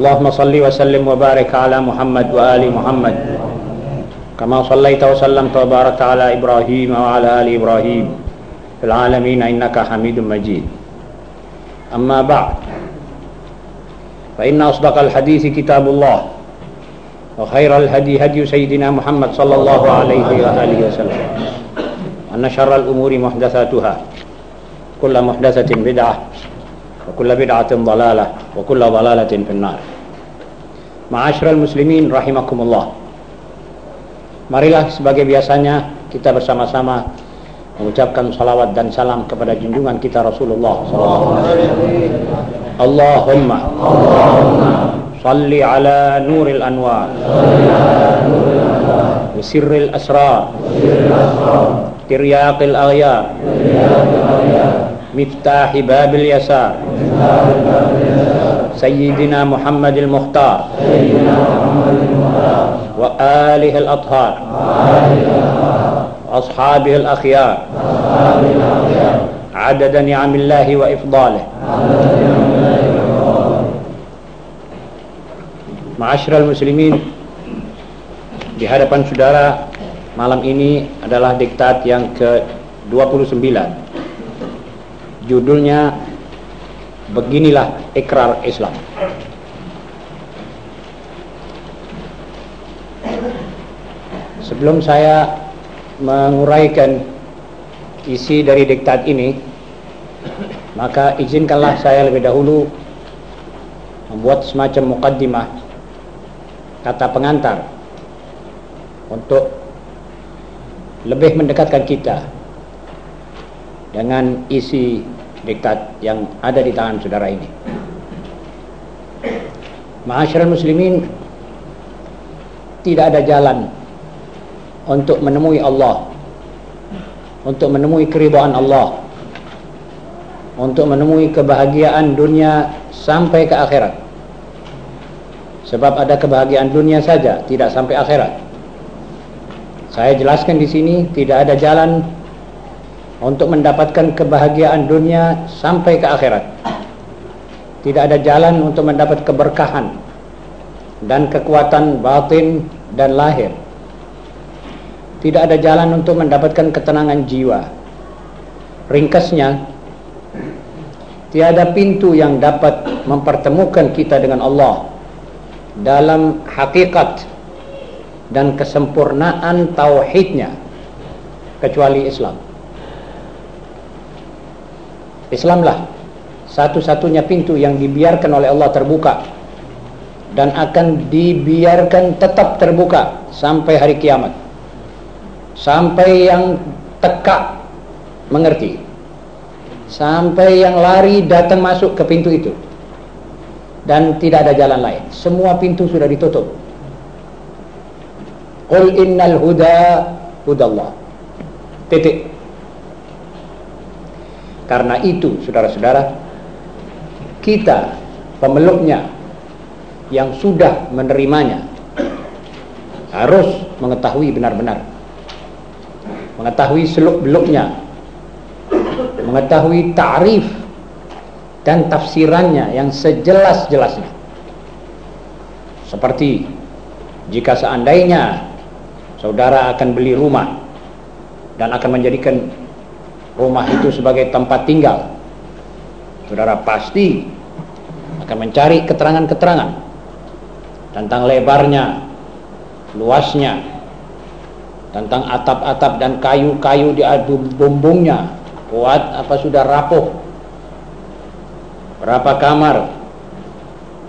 اللهم صل وسلم وبارك على محمد وآل محمد. كما صليت وسلمت وباركت على إبراهيم وعلى آل إبراهيم في العالمين إنك حميد مجيد. أما بعد فإن أصدق الحديث كتاب الله وخير الهدي هدي سيدنا محمد صلى الله عليه وآله وسلم أن شر الأمور محدثاتها. كل محدثة بدعة وكل بدعة ضلالة وكل ضلالة في النار. Ma'asyiral muslimin rahimakumullah Marilah sebagai biasanya kita bersama-sama mengucapkan salawat dan salam kepada junjungan kita Rasulullah sallallahu alaihi wasallam. Allahumma salli ala nuril anwar wa sirril asrar tiryaqil aghyar مفتاح باب اليسار سيدنا محمد المختار وآله الأطهار وأصحابه الأخيار عدد نعم الله وإفضاله Ma'asyiral muslimin Di hadapan saudara Malam ini adalah diktat yang ke-29 Judulnya Beginilah Ikrar Islam. Sebelum saya menguraikan isi dari diktat ini Maka izinkanlah saya lebih dahulu Membuat semacam mukaddimah Kata pengantar Untuk lebih mendekatkan kita Dengan isi diktat yang ada di tangan saudara ini. Ma'asyiral muslimin Tidak ada jalan Untuk menemui Allah Untuk menemui keridhaan Allah Untuk menemui kebahagiaan dunia Sampai ke akhirat. Sebab ada kebahagiaan dunia saja Tidak sampai akhirat. Saya jelaskan di sini Tidak ada jalan Untuk mendapatkan kebahagiaan dunia Sampai ke akhirat tidak ada jalan untuk mendapat keberkahan dan kekuatan batin dan lahir. Tidak ada jalan untuk mendapatkan ketenangan jiwa. Ringkasnya, tiada pintu yang dapat mempertemukan kita dengan Allah dalam hakikat dan kesempurnaan tauhidnya kecuali Islam. Islamlah. Satu-satunya pintu yang dibiarkan oleh Allah terbuka dan akan dibiarkan tetap terbuka sampai hari kiamat. Sampai yang tekak mengerti. Sampai yang lari datang masuk ke pintu itu. Dan tidak ada jalan lain. Semua pintu sudah ditutup. Qul innal huda hudallah. Titik karena itu saudara-saudara kita pemeluknya yang sudah menerimanya harus mengetahui benar-benar. Mengetahui seluk-beluknya. Mengetahui ta'rif dan tafsirannya yang sejelas-jelasnya. Seperti jika seandainya saudara akan beli rumah dan akan menjadikan rumah itu sebagai tempat tinggal. Saudara pasti akan mencari keterangan-keterangan tentang lebarnya, luasnya, tentang atap-atap dan kayu-kayu di bumbungnya, kuat apa sudah rapuh, berapa kamar,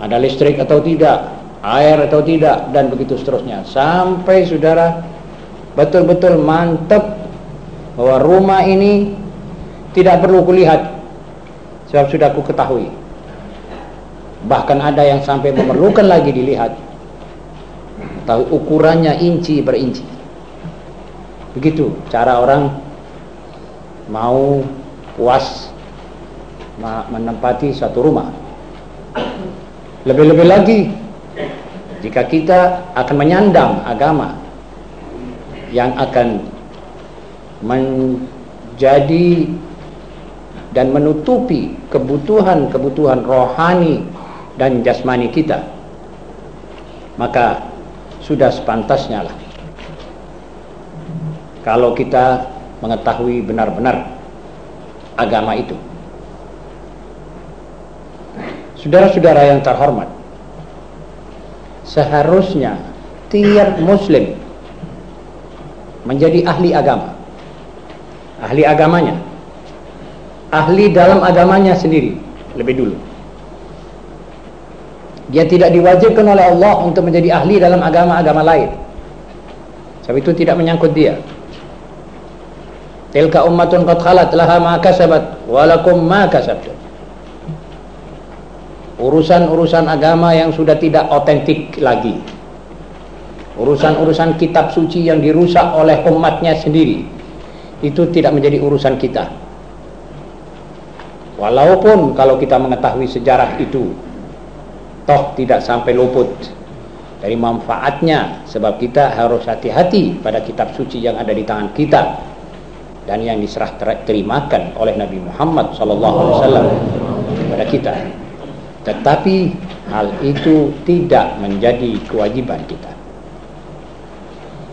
ada listrik atau tidak, air atau tidak, dan begitu seterusnya. Sampai saudara betul-betul mantap bahwa rumah ini tidak perlu kulihat sebab sudah aku ketahui bahkan ada yang sampai memerlukan lagi dilihat tahu ukurannya inci per inci. Begitu cara orang mau puas menempati satu rumah. Lebih-lebih lagi jika kita akan menyandang agama yang akan menjadi dan menutupi kebutuhan-kebutuhan rohani dan jasmani kita maka sudah sepantasnya lah. Kalau kita mengetahui benar-benar agama itu. Saudara-saudara yang terhormat seharusnya tiap muslim menjadi ahli agama. Ahli agamanya ahli dalam agamanya sendiri. Lebih dulu. Dia tidak diwajibkan oleh Allah untuk menjadi ahli dalam agama-agama lain. Sebab itu tidak menyangkut dia. Tilka ummatun qad khalat laha ma kasabat walakum ma kasabtum. Urusan-urusan agama yang sudah tidak otentik lagi. Urusan-urusan kitab suci yang dirusak oleh umatnya sendiri. Itu tidak menjadi urusan kita walaupun kalau kita mengetahui sejarah itu toh tidak sampai luput dari manfaatnya sebab kita harus hati-hati pada kitab suci yang ada di tangan kita dan yang diserah terimakan oleh Nabi Muhammad SAW kepada kita tetapi hal itu tidak menjadi kewajiban kita.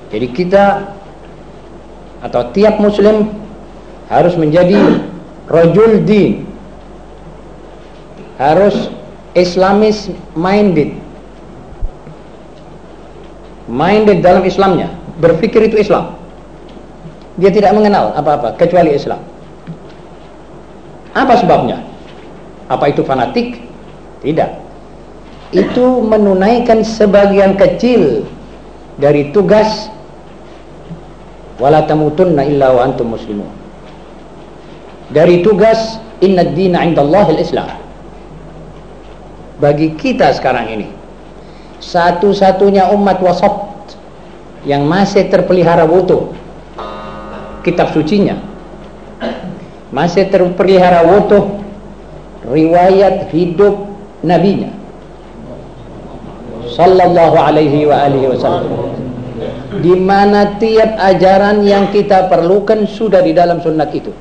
Jadi kita atau tiap muslim harus menjadi rajul din. Harus islamis minded. Minded dalam Islamnya, berpikir itu Islam. Dia tidak mengenal apa-apa kecuali Islam. Apa sebabnya? Apa itu fanatik? Tidak. Itu menunaikan sebagian kecil dari tugas wala tamutunna illa wa antum muslimun. Dari tugas inna ad-dina 'indallahi al-islam. Bagi kita sekarang ini. Satu-satunya umat wasat yang masih terpelihara wudu. Kitab sucinya. Masih terpelihara wudu riwayat hidup nabinya. Sallallahu alaihi wa alihi wasallam. Di mana tiap ajaran yang kita perlukan sudah di dalam sunnat itu.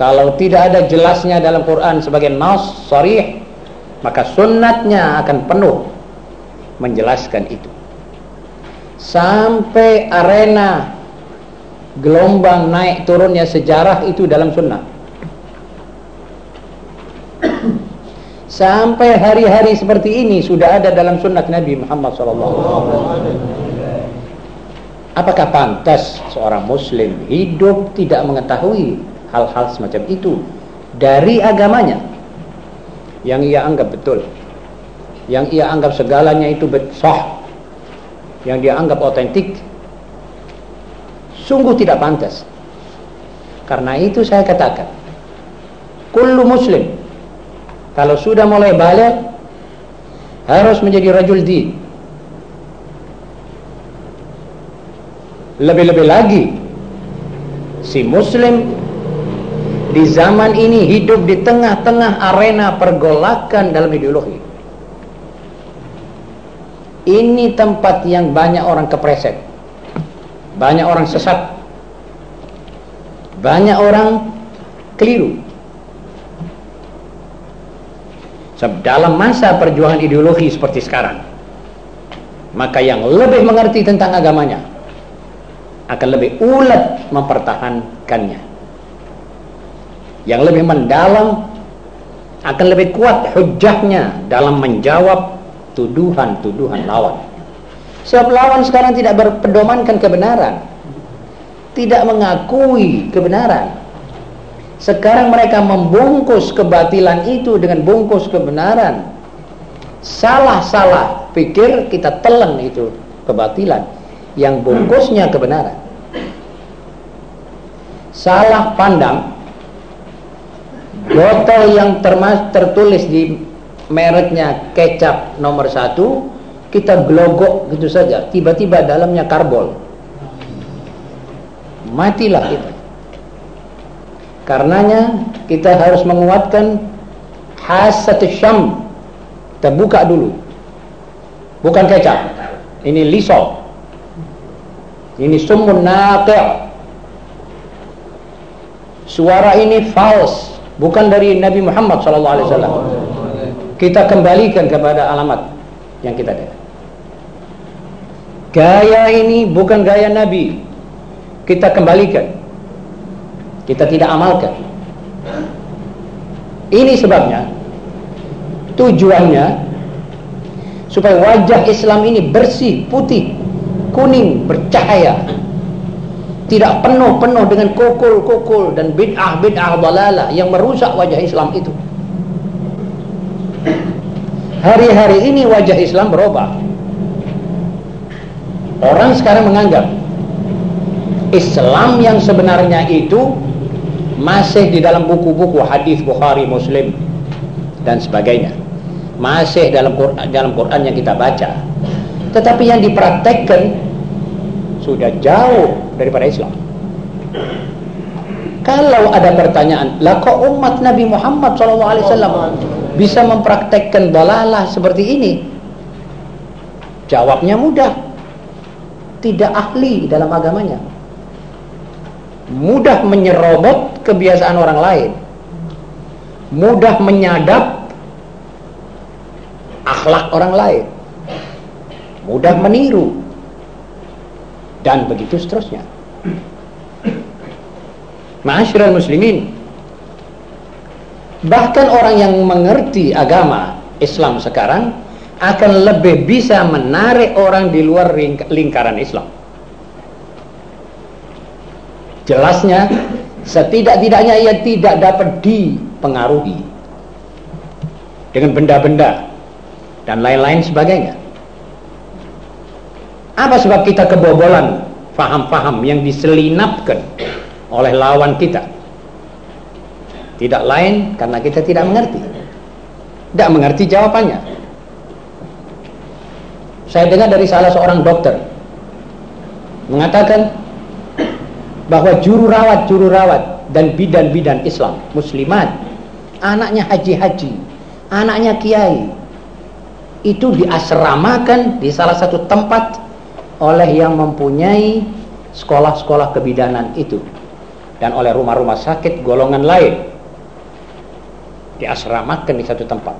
Kalau tidak ada jelasnya dalam Quran sebagai nas sarih maka sunnatnya akan penuh menjelaskan itu. Sampai arena gelombang naik turunnya sejarah itu dalam sunnah. Sampai hari-hari seperti ini sudah ada dalam sunnah Nabi Muhammad SAW. Apakah pantas seorang muslim hidup tidak mengetahui hal-hal semacam itu dari agamanya yang ia anggap betul, yang ia anggap segalanya itu sah, yang dia anggap otentik, sungguh tidak pantas. Karena itu saya katakan, kullu muslim kalau sudah mulai balik harus menjadi rajul di lebih-lebih lagi si muslim di zaman ini hidup di tengah-tengah arena pergolakan dalam ideologi. Ini tempat yang banyak orang kepreset. Banyak orang sesat. Banyak orang keliru. Dalam masa perjuangan ideologi seperti sekarang maka yang lebih mengerti tentang agamanya akan lebih ulet mempertahankannya yang lebih mendalam akan lebih kuat hujahnya dalam menjawab tuduhan-tuduhan lawan sebab lawan sekarang tidak berpedomankan kebenaran tidak mengakui kebenaran sekarang mereka membungkus kebatilan itu dengan bungkus kebenaran. Salah-salah pikir kita telan itu kebatilan yang bungkusnya kebenaran. Salah pandang botol yang termas tertulis di mereknya kecap nomor satu kita glogok gitu saja, tiba-tiba dalamnya karbol. Matilah kita. Karenanya kita harus menguatkan hasat syam. Kita buka dulu. Bukan kecap. Ini lisol. Ini sumun naqi'. Suara ini false, bukan dari Nabi Muhammad sallallahu alaihi wasallam. Kita kembalikan kepada alamat yang kita dengar. Gaya ini bukan gaya Nabi. Kita kembalikan. Kita tidak amalkan. Ini sebabnya tujuannya supaya wajah Islam ini bersih, putih, kuning, bercahaya tidak penuh-penuh dengan kokul-kokul dan bid'ah-bid'ah dalalah yang merusak wajah Islam itu. Hari-hari ini wajah Islam berubah. Orang sekarang menganggap Islam yang sebenarnya itu masih di dalam buku-buku hadis Bukhari, Muslim dan sebagainya. Masih dalam Quran, dalam Quran yang kita baca. Tetapi yang dipraktekkan sudah jauh daripada Islam. Kalau ada pertanyaan, lah kok umat Nabi Muhammad SAW bisa mempraktekkan dalalah seperti ini? Jawabnya mudah. Tidak ahli dalam agamanya. Mudah menyerobot kebiasaan orang lain. Mudah menyadap akhlak orang lain. Mudah meniru dan begitu seterusnya. Ma'asyiral muslimin. Bahkan orang yang mengerti agama Islam sekarang akan lebih bisa menarik orang di luar lingkaran Islam. Jelasnya, setidak-tidaknya ia tidak dapat dipengaruhi dengan benda-benda dan lain-lain sebagainya. Apa sebab kita kebobolan faham-faham yang diselinapkan oleh lawan kita? Tidak lain karena kita tidak mengerti. Tidak mengerti jawabannya. Saya dengar dari salah seorang dokter mengatakan bahwa juru rawat juru rawat dan bidan-bidan Islam muslimat anaknya haji-haji anaknya kiai itu diasramakan di salah satu tempat oleh yang mempunyai sekolah-sekolah kebidanan itu dan oleh rumah-rumah sakit golongan lain. Diasramakan di satu tempat.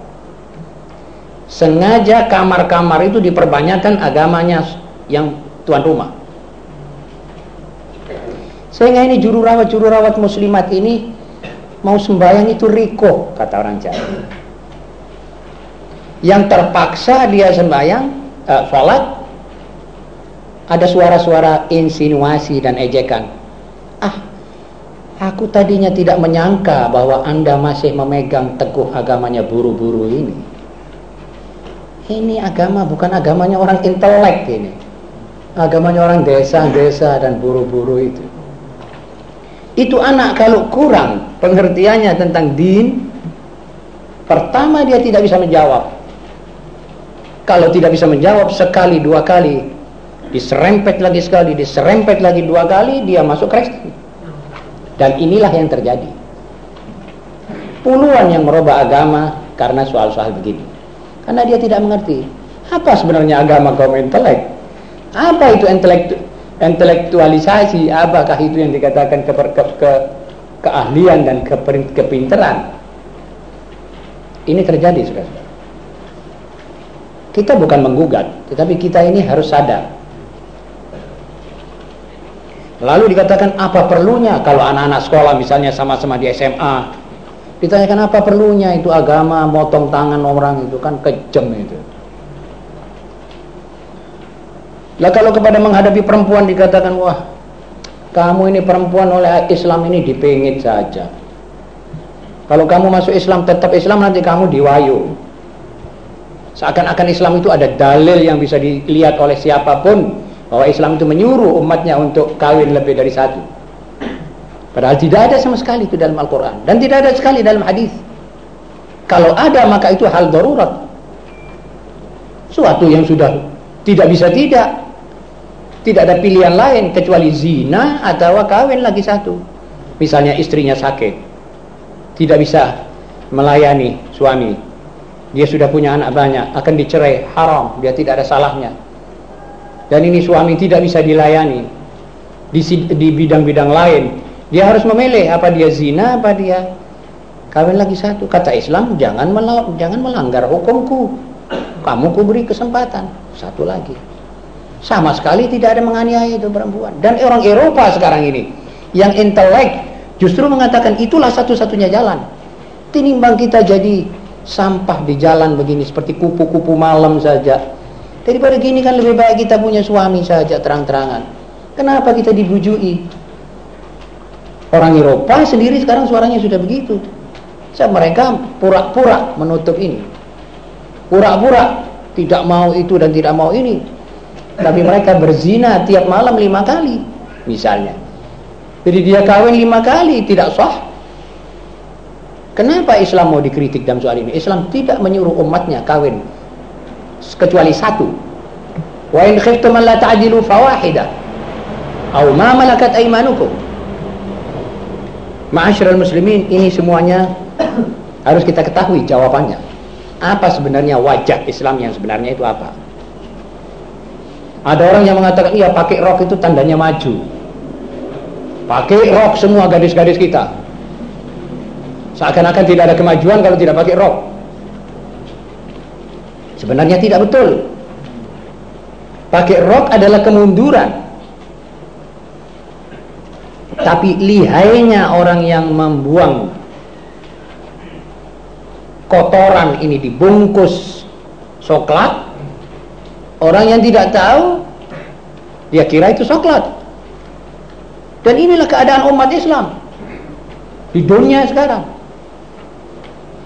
Sengaja kamar-kamar itu diperbanyakkan agamanya yang tuan rumah. Sehingga ini juru rawat juru rawat muslimat ini mau sembahyang itu riko kata orang Jawa. Yang terpaksa dia sembahyang uh, sholat ada suara-suara insinuasi dan ejekan. Ah, aku tadinya tidak menyangka bahwa Anda masih memegang teguh agamanya buru-buru ini. Ini agama bukan agamanya orang intelek ini. Agamanya orang desa-desa dan buru-buru itu. Itu anak kalau kurang pengertiannya tentang din, pertama dia tidak bisa menjawab. Kalau tidak bisa menjawab sekali dua kali, diserempet lagi sekali, diserempet lagi dua kali, dia masuk Kristen. Dan inilah yang terjadi. Puluhan yang merubah agama karena soal-soal begini. Karena dia tidak mengerti. Apa sebenarnya agama kaum intelek? Apa itu intelektu intelektualisasi? Apakah itu yang dikatakan ke, ke, ke keahlian dan ke, kepinteran? Ini terjadi, saudara. Kita bukan menggugat, tetapi kita ini harus sadar Lalu dikatakan apa perlunya kalau anak-anak sekolah misalnya sama-sama di SMA ditanyakan apa perlunya itu agama motong tangan orang itu kan kejam itu. Lah kalau kepada menghadapi perempuan dikatakan wah kamu ini perempuan oleh Islam ini dipingit saja. Kalau kamu masuk Islam tetap Islam nanti kamu diwayu. Seakan-akan Islam itu ada dalil yang bisa dilihat oleh siapa pun bahwa Islam itu menyuruh umatnya untuk kawin lebih dari satu. Padahal tidak ada sama sekali itu dalam Al-Quran dan tidak ada sekali dalam hadis. Kalau ada maka itu hal darurat. Suatu yang sudah tidak bisa tidak. Tidak ada pilihan lain kecuali zina atau kawin lagi satu. Misalnya istrinya sakit. Tidak bisa melayani suami. Dia sudah punya anak banyak, akan dicerai, haram, dia tidak ada salahnya. Dan ini suami tidak bisa dilayani di di bidang-bidang lain. Dia harus memilih apa dia zina, apa dia kawin lagi satu. Kata Islam, jangan jangan melanggar hukumku. Kamu kuberi kesempatan. Satu lagi. Sama sekali tidak ada menganiaya itu perempuan. Dan orang Eropa sekarang ini yang intelek justru mengatakan itulah satu-satunya jalan. Tinimbang kita jadi sampah di jalan begini seperti kupu-kupu malam saja. Daripada gini kan lebih baik kita punya suami saja terang-terangan. Kenapa kita dibujui? Orang Eropa sendiri sekarang suaranya sudah begitu. So, mereka pura-pura menutup ini. Pura-pura tidak mau itu dan tidak mau ini. Tapi mereka berzina tiap malam lima kali, misalnya. Jadi dia kawin lima kali, tidak sah. Kenapa Islam mau dikritik dalam soal ini? Islam tidak menyuruh umatnya kawin kecuali satu. Wa in khiftum an la ta'dilu fawahidah aw ma malakat aymanukum Ma'asyiral muslimin, ini semuanya harus kita ketahui jawabannya. Apa sebenarnya wajah Islam yang sebenarnya itu apa? Ada orang yang mengatakan, iya pakai rok itu tandanya maju. Pakai rok semua gadis-gadis kita. Seakan-akan tidak ada kemajuan kalau tidak pakai rok. Sebenarnya tidak betul. Pakai rok adalah kemunduran. Tapi lihainya orang yang membuang kotoran ini dibungkus coklat, orang yang tidak tahu dia kira itu coklat. Dan inilah keadaan umat Islam di dunia sekarang.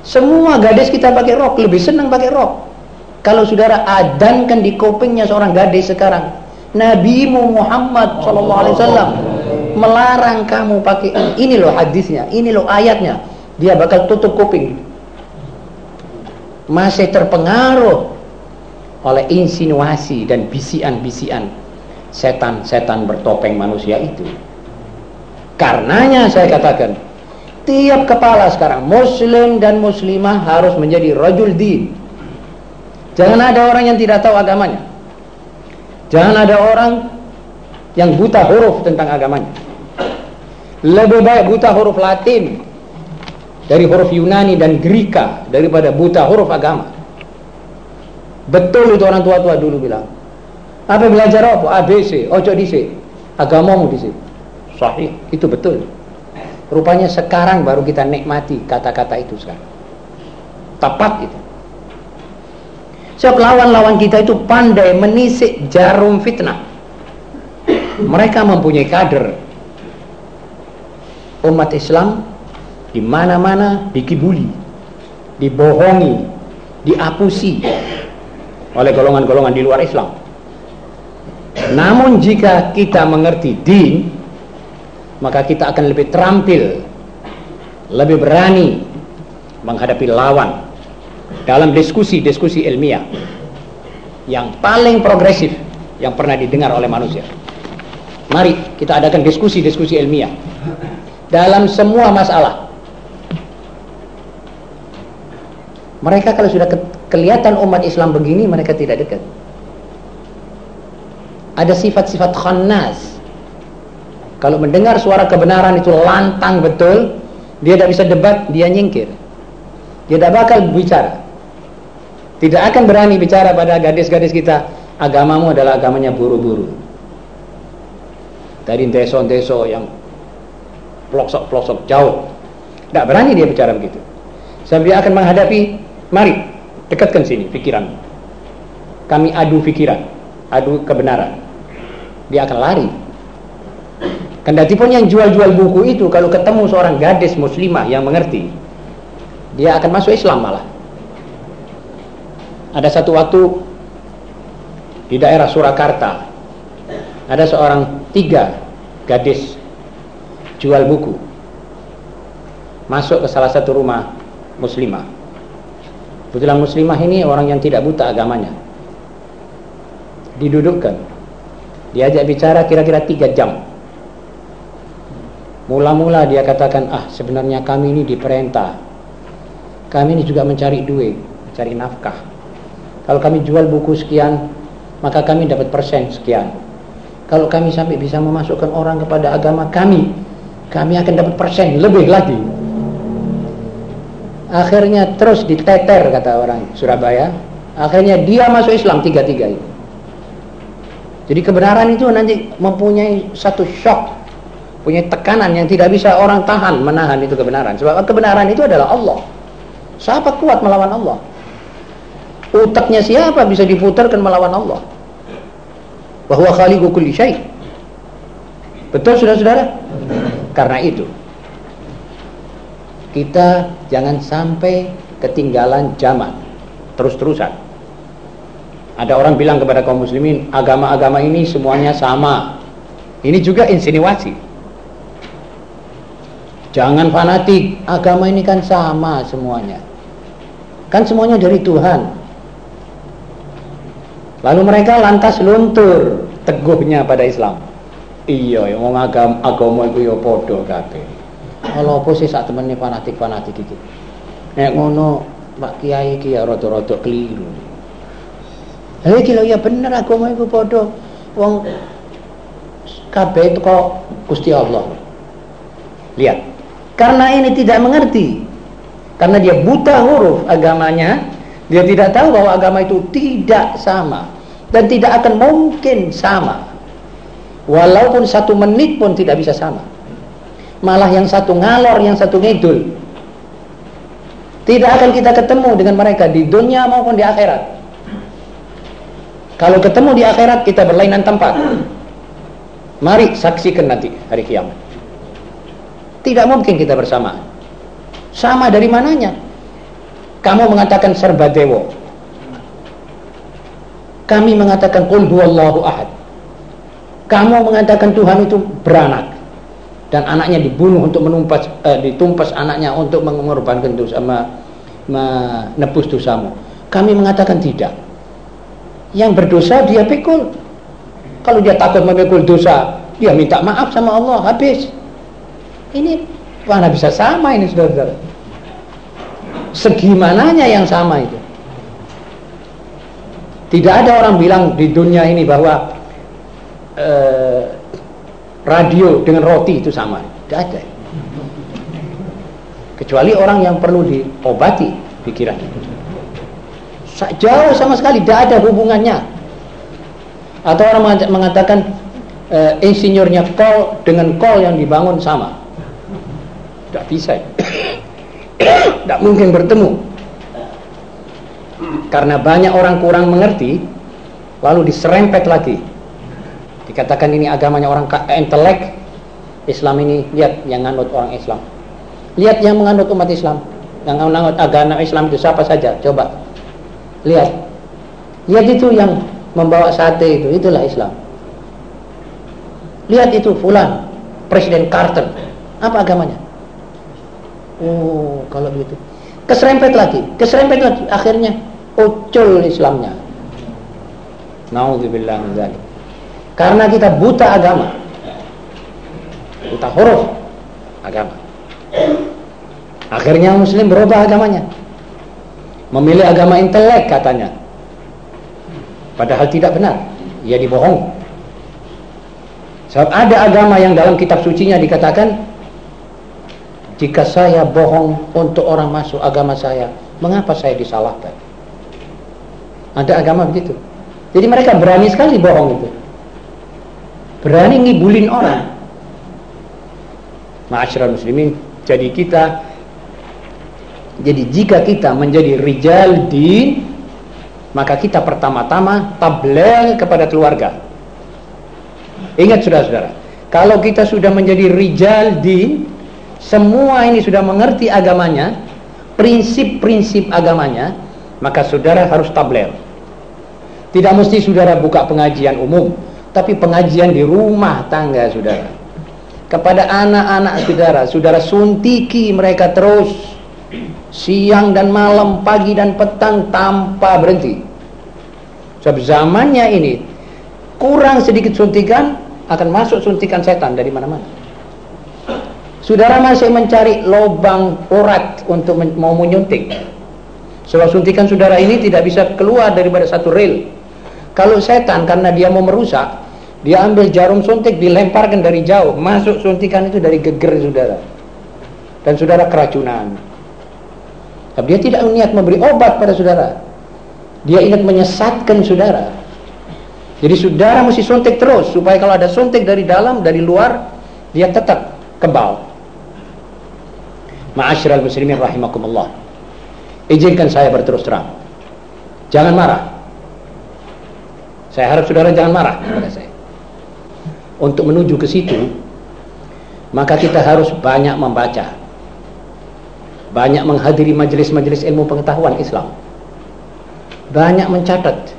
Semua gadis kita pakai rok, lebih senang pakai rok. Kalau saudara adankan di kupingnya seorang gadis sekarang, Nabi Muhammad SAW melarang kamu pakai ini. Ini loh hadisnya, ini loh ayatnya. Dia bakal tutup kuping. Masih terpengaruh oleh insinuasi dan bisian-bisian setan-setan bertopeng manusia itu. Karenanya saya katakan, tiap kepala sekarang muslim dan muslimah harus menjadi rajul din. Jangan ada orang yang tidak tahu agamanya. Jangan ada orang yang buta huruf tentang agamanya. Lebih baik buta huruf Latin dari huruf Yunani dan Greka daripada buta huruf agama. Betul itu orang tua-tua dulu bilang. Apa belajar apa? ABC, ojo DC. Agamamu DC. Sahih, itu betul. Rupanya sekarang baru kita nikmati kata-kata itu sekarang. Tepat itu. Sebab lawan-lawan kita itu pandai menisik jarum fitnah. Mereka mempunyai kader umat Islam di mana-mana dikibuli, dibohongi, diapusi oleh golongan-golongan di luar Islam. Namun jika kita mengerti din, maka kita akan lebih terampil, lebih berani menghadapi lawan dalam diskusi-diskusi ilmiah yang paling progresif yang pernah didengar oleh manusia. Mari kita adakan diskusi-diskusi ilmiah dalam semua masalah. Mereka kalau sudah ke kelihatan umat Islam begini, mereka tidak dekat. Ada sifat-sifat khannas. Kalau mendengar suara kebenaran itu lantang betul, dia tidak bisa debat, dia nyingkir. Dia tidak bakal bicara. Tidak akan berani bicara pada gadis-gadis kita, agamamu adalah agamanya buru-buru. Dari deso-deso yang pelosok-pelosok jauh. Tidak berani dia bicara begitu. Sampai dia akan menghadapi, mari dekatkan sini pikiran. Kami adu pikiran, adu kebenaran. Dia akan lari. Kendati pun yang jual-jual buku itu kalau ketemu seorang gadis muslimah yang mengerti, dia akan masuk Islam malah. Ada satu waktu di daerah Surakarta ada seorang tiga gadis jual buku masuk ke salah satu rumah muslimah. Kebetulan muslimah ini orang yang tidak buta agamanya. Didudukkan. Diajak bicara kira-kira tiga jam. Mula-mula dia katakan ah sebenarnya kami ini diperintah kami ini juga mencari duit mencari nafkah. Kalau kami jual buku sekian maka kami dapat persen sekian. Kalau kami sampai bisa memasukkan orang kepada agama kami kami akan dapat persen lebih lagi. Akhirnya terus diteter kata orang Surabaya. Akhirnya dia masuk Islam tiga-tiga itu. Jadi kebenaran itu nanti mempunyai satu shock, punya tekanan yang tidak bisa orang tahan menahan itu kebenaran. Sebab kebenaran itu adalah Allah. Siapa kuat melawan Allah? Utaknya siapa bisa diputarkan melawan Allah? Bahwa khaliqu kulli syai. Betul saudara-saudara? Karena itu kita jangan sampai ketinggalan zaman terus-terusan. Ada orang bilang kepada kaum muslimin, agama-agama ini semuanya sama. Ini juga insinuasi. Jangan fanatik, agama ini kan sama semuanya. Kan semuanya dari Tuhan. Lalu mereka lantas luntur teguhnya pada Islam. Iya, yang mau agama agama itu ya podo kabeh. Kalau apa sih sak temene fanatik-fanatik iki. Nek ngono Pak Kiai iki ya rada-rada keliru. Hei kilo ya bener agama iku padha wong kabeh itu kok Gusti Allah. Lihat. Karena ini tidak mengerti. Karena dia buta huruf agamanya, dia tidak tahu bahwa agama itu tidak sama dan tidak akan mungkin sama. Walaupun satu menit pun tidak bisa sama. Malah yang satu ngalor, yang satu ngidul. Tidak akan kita ketemu dengan mereka di dunia maupun di akhirat. Kalau ketemu di akhirat kita berlainan tempat. Mari saksikan nanti hari kiamat. Tidak mungkin kita bersama. Sama dari mananya? Kamu mengatakan serba dewo. Kami mengatakan qul huwallahu ahad. Kamu mengatakan Tuhan itu beranak dan anaknya dibunuh untuk menumpas eh, ditumpas anaknya untuk mengorbankan dosa menebus dosamu. Kami mengatakan tidak yang berdosa dia pikul kalau dia takut memikul dosa dia minta maaf sama Allah habis ini mana bisa sama ini saudara-saudara? Segimananya yang sama itu? Tidak ada orang bilang di dunia ini bahwa eh, radio dengan roti itu sama. Tidak ada. Kecuali orang yang perlu diobati pikirannya. Jauh sama sekali tidak ada hubungannya. Atau orang mengatakan e, insinyurnya kol dengan kol yang dibangun sama tidak bisa tidak mungkin bertemu. Karena banyak orang kurang mengerti lalu diserempet lagi. Dikatakan ini agamanya orang intelek. Islam ini lihat yang nganut orang Islam. Lihat yang menganut umat Islam. Yang menganut agama Islam itu siapa saja? Coba. Lihat. Lihat itu yang membawa sate itu, itulah Islam. Lihat itu fulan, Presiden Carter. Apa agamanya? Oh, kalau begitu. Keserempet lagi, keserempet lagi. Akhirnya ucul Islamnya. Nauzubillah min Karena kita buta agama. Buta huruf agama. Akhirnya muslim berubah agamanya memilih agama intelek katanya padahal tidak benar ia dibohong sebab ada agama yang dalam kitab sucinya dikatakan jika saya bohong untuk orang masuk agama saya mengapa saya disalahkan? Ada agama begitu. Jadi mereka berani sekali bohong itu. Berani ngibulin orang. Ma'asyiral muslimin jadi kita jadi jika kita menjadi rijal din maka kita pertama-tama tabligh kepada keluarga. Ingat saudara-saudara, kalau kita sudah menjadi rijal din, semua ini sudah mengerti agamanya, prinsip-prinsip agamanya, maka saudara harus tabligh. Tidak mesti saudara buka pengajian umum, tapi pengajian di rumah tangga saudara. Kepada anak-anak saudara, saudara suntiki mereka terus siang dan malam, pagi dan petang tanpa berhenti. Sebab zamannya ini kurang sedikit suntikan akan masuk suntikan setan dari mana-mana. Saudara masih mencari lubang urat untuk mau menyuntik. Sebab suntikan saudara ini tidak bisa keluar daripada satu rel. Kalau setan karena dia mau merusak, dia ambil jarum suntik dilemparkan dari jauh, masuk suntikan itu dari geger saudara. Dan saudara keracunan. Tapi dia tidak niat memberi obat pada saudara. Dia ingat menyesatkan saudara. Jadi saudara mesti suntik terus supaya kalau ada suntik dari dalam, dari luar, dia tetap kebal. Ma'asyiral muslimin rahimakumullah. Izinkan saya berterus terang. Jangan marah. Saya harap saudara jangan marah kepada saya. Untuk menuju ke situ, maka kita harus banyak membaca. Banyak menghadiri majelis-majelis ilmu pengetahuan Islam. Banyak mencatat.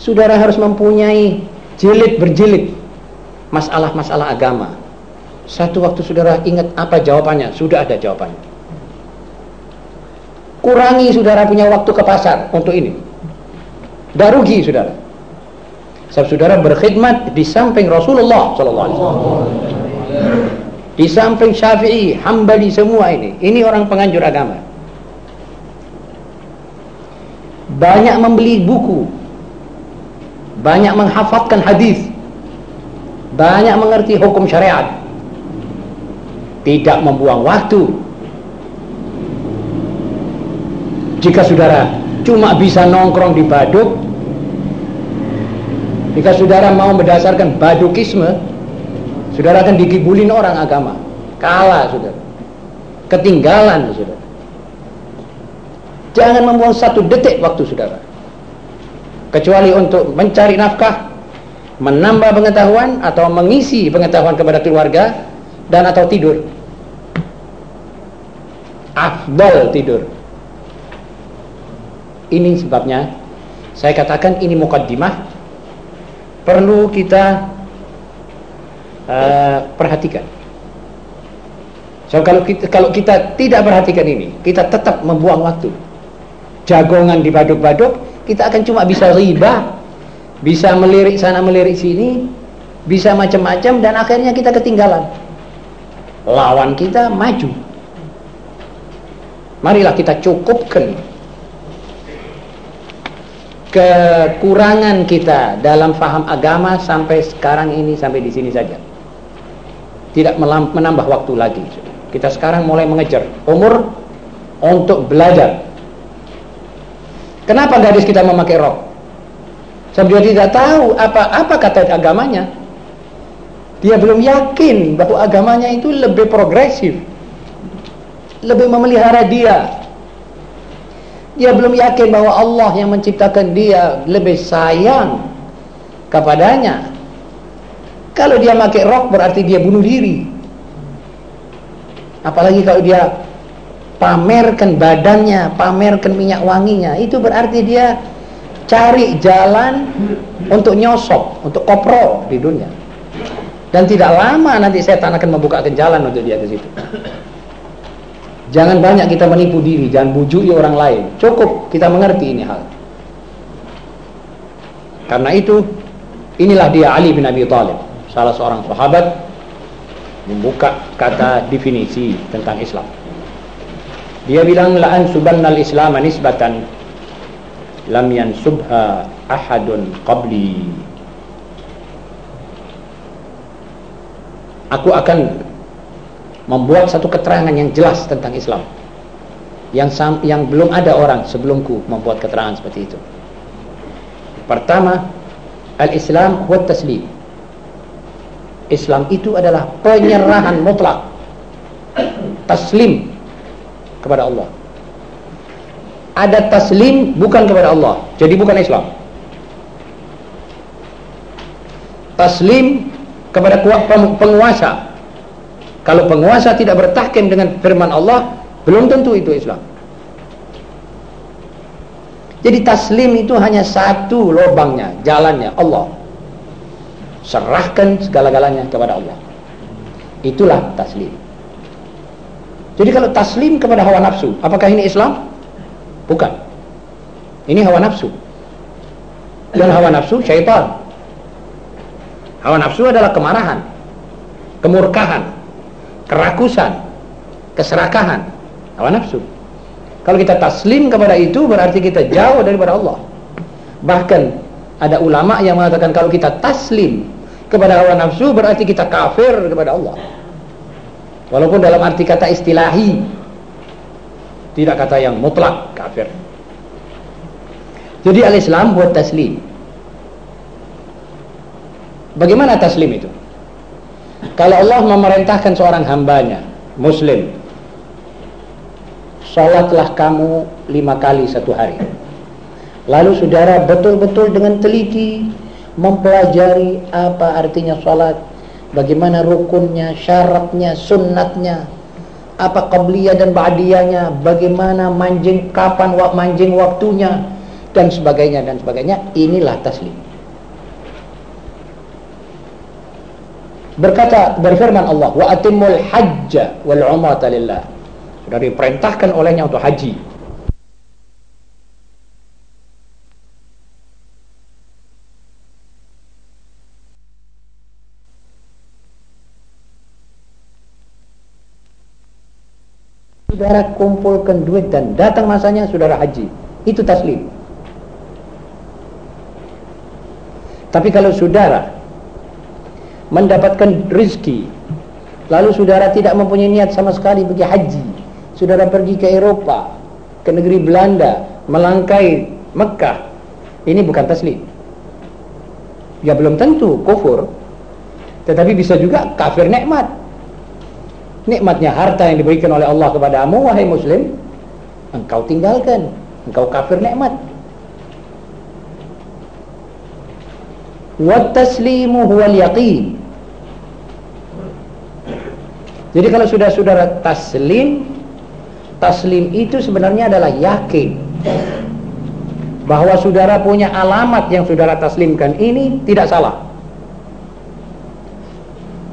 Saudara harus mempunyai jilid berjilid masalah-masalah agama satu waktu saudara ingat apa jawabannya, sudah ada jawabannya. Kurangi saudara punya waktu ke pasar untuk ini. Dah rugi saudara. Sebab saudara berkhidmat di samping Rasulullah sallallahu alaihi wasallam. Di samping Syafi'i, Hambali semua ini. Ini orang penganjur agama. Banyak membeli buku. Banyak menghafalkan hadis. Banyak mengerti hukum syariat tidak membuang waktu. Jika saudara cuma bisa nongkrong di baduk jika saudara mau berdasarkan badukisme saudara akan digibulin orang agama. Kalah saudara. Ketinggalan saudara. Jangan membuang satu detik waktu saudara. Kecuali untuk mencari nafkah menambah pengetahuan atau mengisi pengetahuan kepada keluarga dan atau tidur. Afdal tidur. Ini sebabnya saya katakan ini mukaddimah. Perlu kita uh, perhatikan. So kalau kita kalau kita tidak perhatikan ini kita tetap membuang waktu. Jagongan di baduk-baduk kita akan cuma bisa riba bisa melirik sana melirik sini bisa macam-macam dan akhirnya kita ketinggalan lawan kita maju. Marilah kita cukupkan kekurangan kita dalam faham agama sampai sekarang ini sampai di sini saja. Tidak menambah waktu lagi. Kita sekarang mulai mengejar umur untuk belajar. Kenapa gadis kita memakai rok? Sebab dia tidak tahu apa apa kata agamanya. Dia belum yakin bahwa agamanya itu lebih progresif. Lebih memelihara dia. Dia belum yakin bahwa Allah yang menciptakan dia lebih sayang kepadanya. Kalau dia pakai rok berarti dia bunuh diri. Apalagi kalau dia pamerkan badannya, pamerkan minyak wanginya, itu berarti dia cari jalan untuk nyosok, untuk koprol di dunia. Dan tidak lama nanti setan akan membuka jalan untuk dia ke situ. Jangan banyak kita menipu diri, jangan bujui orang lain. Cukup kita mengerti ini hal. Karena itu, inilah dia Ali bin Abi Thalib, salah seorang sahabat membuka kata definisi tentang Islam. Dia bilang la'an subannal Islam nisbatan lam yansubha ahadun qabli aku akan membuat satu keterangan yang jelas tentang Islam yang yang belum ada orang sebelumku membuat keterangan seperti itu. Pertama, al-Islam huwa taslim. Islam itu adalah penyerahan mutlak. Taslim kepada Allah. Ada taslim bukan kepada Allah, jadi bukan Islam. Taslim kepada penguasa. Kalau penguasa tidak bertahkim dengan firman Allah, belum tentu itu Islam. Jadi taslim itu hanya satu lubangnya, jalannya Allah. Serahkan segala-galanya kepada Allah. Itulah taslim. Jadi kalau taslim kepada hawa nafsu, apakah ini Islam? Bukan. Ini hawa nafsu. Dan hawa nafsu syaitan. Hawa nafsu adalah kemarahan, kemurkahan, kerakusan, keserakahan. Hawa nafsu. Kalau kita taslim kepada itu berarti kita jauh daripada Allah. Bahkan ada ulama yang mengatakan kalau kita taslim kepada hawa nafsu berarti kita kafir kepada Allah. Walaupun dalam arti kata istilahi tidak kata yang mutlak kafir. Jadi al-Islam buat taslim. Bagaimana taslim itu? Kalau Allah memerintahkan seorang hambanya, muslim, sholatlah kamu lima kali satu hari. Lalu saudara betul-betul dengan teliti mempelajari apa artinya sholat, bagaimana rukunnya, syaratnya, sunnatnya, apa qabliyah dan ba'diyahnya, bagaimana manjing kapan manjing waktunya dan sebagainya dan sebagainya. Inilah taslim. Berkata berfirman Allah, wa atimul hajja wal umrata lillah. Sudah diperintahkan olehnya untuk haji. Saudara kumpulkan duit dan datang masanya saudara haji. Itu taslim. Tapi kalau saudara mendapatkan rezeki lalu saudara tidak mempunyai niat sama sekali pergi haji saudara pergi ke Eropa, ke negeri Belanda, melangkai Mekah, ini bukan taslim. Ya belum tentu kufur, tetapi bisa juga kafir nikmat. Nikmatnya harta yang diberikan oleh Allah kepadamu, wahai muslim, engkau tinggalkan, engkau kafir nikmat. Wa taslimu huwal yaqin. Jadi kalau sudah saudara taslim taslim itu sebenarnya adalah yakin bahwa saudara punya alamat yang saudara taslimkan ini tidak salah.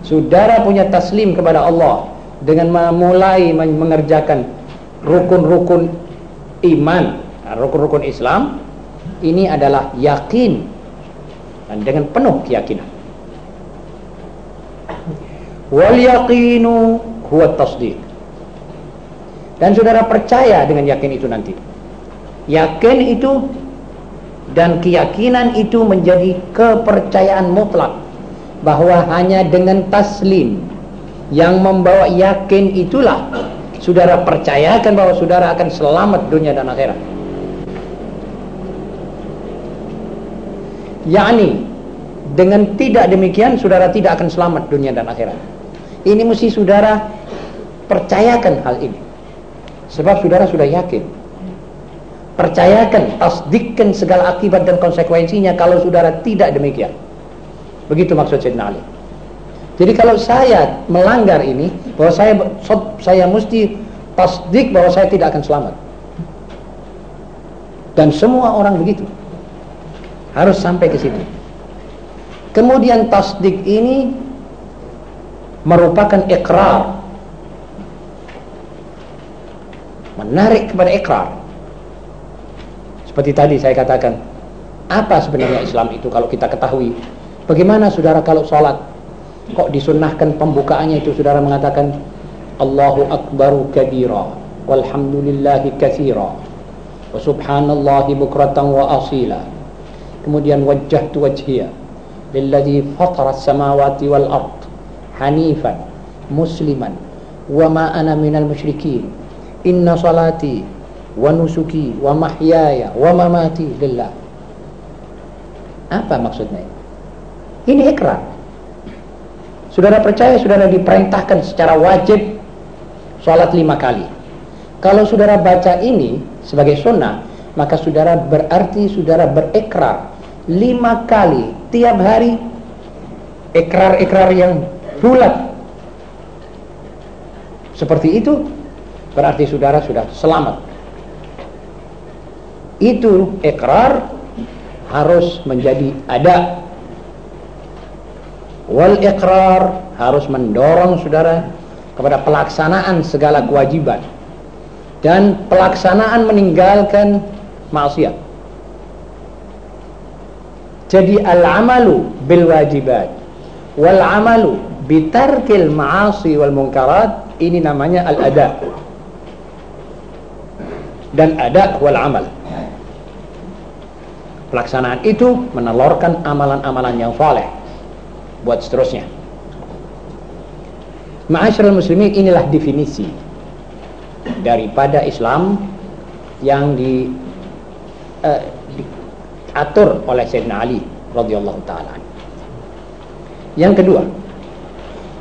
Saudara punya taslim kepada Allah dengan memulai mengerjakan rukun-rukun iman, rukun-rukun Islam ini adalah yakin dan dengan penuh keyakinan. Wal yaqinu huwa tasdiq dan saudara percaya dengan yakin itu nanti. Yakin itu dan keyakinan itu menjadi kepercayaan mutlak bahwa hanya dengan taslim yang membawa yakin itulah saudara percayakan bahwa saudara akan selamat dunia dan akhirat. yakni dengan tidak demikian saudara tidak akan selamat dunia dan akhirat. Ini mesti saudara percayakan hal ini. Sebab saudara sudah yakin. Percayakan, tasdikkan segala akibat dan konsekuensinya kalau saudara tidak demikian. Begitu maksud Sayyidina Ali. Jadi kalau saya melanggar ini, bahwa saya saya mesti tasdik bahwa saya tidak akan selamat. Dan semua orang begitu. Harus sampai ke situ. Kemudian tasdik ini merupakan ikrar. Menarik kepada ikrar. Seperti tadi saya katakan apa sebenarnya Islam itu kalau kita ketahui? Bagaimana saudara kalau sholat? Kok disunnahkan pembukaannya itu saudara mengatakan Allahu Akbaru kabira walhamdulillahi kathira wa subhanallahi bukratan wa asila. Kemudian wajjahtu wajhiya lilladhi fatara samawati wal ard hanifan musliman. Wa ma ana minal musyrikin. Inna salati wa nusuki wa mahyaya wa mamati lillah. Apa maksudnya? Ini ikrar. Saudara percaya saudara diperintahkan secara wajib sholat lima kali. Kalau saudara baca ini sebagai sunnah maka saudara berarti saudara berikrar. Lima kali tiap hari. Ikrar-ikrar yang bulat. Seperti itu berarti saudara sudah selamat. Itu ikrar harus menjadi ada. Wal ikrar harus mendorong saudara kepada pelaksanaan segala kewajiban. Dan pelaksanaan meninggalkan maksiat. Jadi al-amalu bil wajibat. Wal amalu bitarkil ma'asi wal munkarat ini namanya al-ada. Dan ada wal amal. Pelaksanaan itu menelurkan amalan-amalan yang saleh buat seterusnya. Ma'asyiral muslimin inilah definisi daripada Islam yang di, uh, diatur oleh Sayyidina Ali radhiyallahu taala. Yang kedua,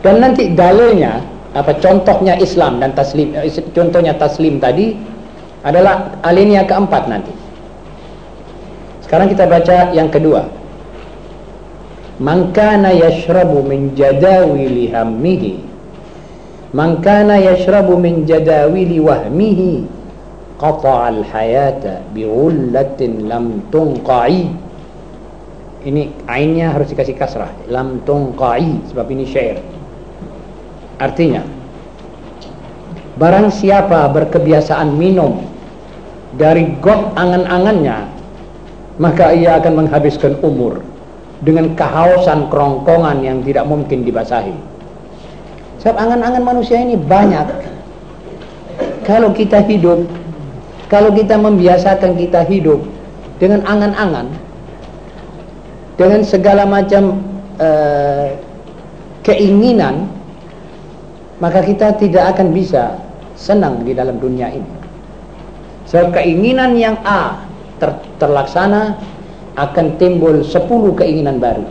dan nanti dalilnya apa contohnya Islam dan taslim eh, contohnya taslim tadi adalah alinea keempat nanti. Sekarang kita baca yang kedua. Man kana yashrabu min jadawili hammihi. Man kana yashrabu min jadawili wahmihi. Qata'al hayata bi'ullatin lam tunqa'i. Ini ainnya harus dikasih kasrah. Lam tunqa'i sebab ini syair artinya barang siapa berkebiasaan minum dari got angan-angannya maka ia akan menghabiskan umur dengan kehausan kerongkongan yang tidak mungkin dibasahi Sebab angan-angan manusia ini banyak. Kalau kita hidup, kalau kita membiasakan kita hidup dengan angan-angan, dengan segala macam uh, keinginan, maka kita tidak akan bisa senang di dalam dunia ini. Sebab keinginan yang A ter terlaksana akan timbul 10 keinginan baru.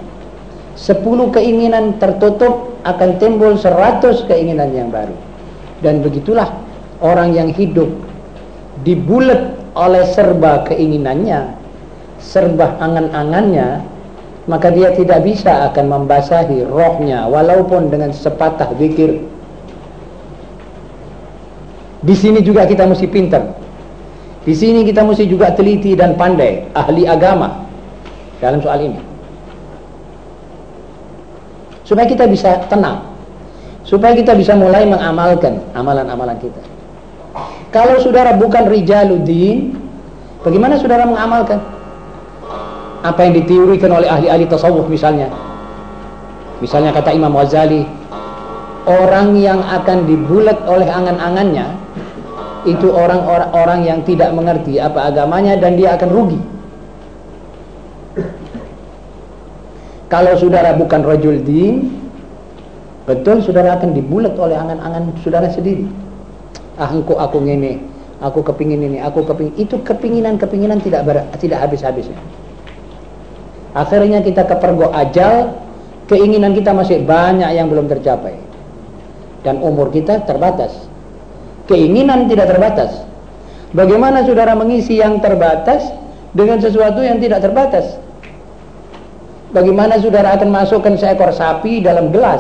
10 keinginan tertutup akan timbul seratus keinginan yang baru. Dan begitulah orang yang hidup dibulet oleh serba keinginannya, serba angan-angannya, maka dia tidak bisa akan membasahi rohnya walaupun dengan sepatah zikir. Di sini juga kita mesti pintar. Di sini kita mesti juga teliti dan pandai, ahli agama dalam soal ini. Supaya kita bisa tenang. Supaya kita bisa mulai mengamalkan amalan-amalan kita. Kalau saudara bukan rijaluddin bagaimana saudara mengamalkan? Apa yang diteorikan oleh ahli-ahli tasawuf misalnya? Misalnya kata Imam Ghazali orang yang akan dibulat oleh angan-angannya itu orang-orang yang tidak mengerti apa agamanya dan dia akan rugi Kalau saudara bukan rajul din, betul saudara akan dibulat oleh angan-angan saudara sendiri. Ah, engkau aku ngene, aku kepingin ini, aku kepingin itu kepinginan-kepinginan tidak ber, tidak habis-habisnya. Akhirnya kita kepergok ajal, keinginan kita masih banyak yang belum tercapai. Dan umur kita terbatas. Keinginan tidak terbatas. Bagaimana saudara mengisi yang terbatas dengan sesuatu yang tidak terbatas? Bagaimana saudara akan masukkan seekor sapi dalam gelas?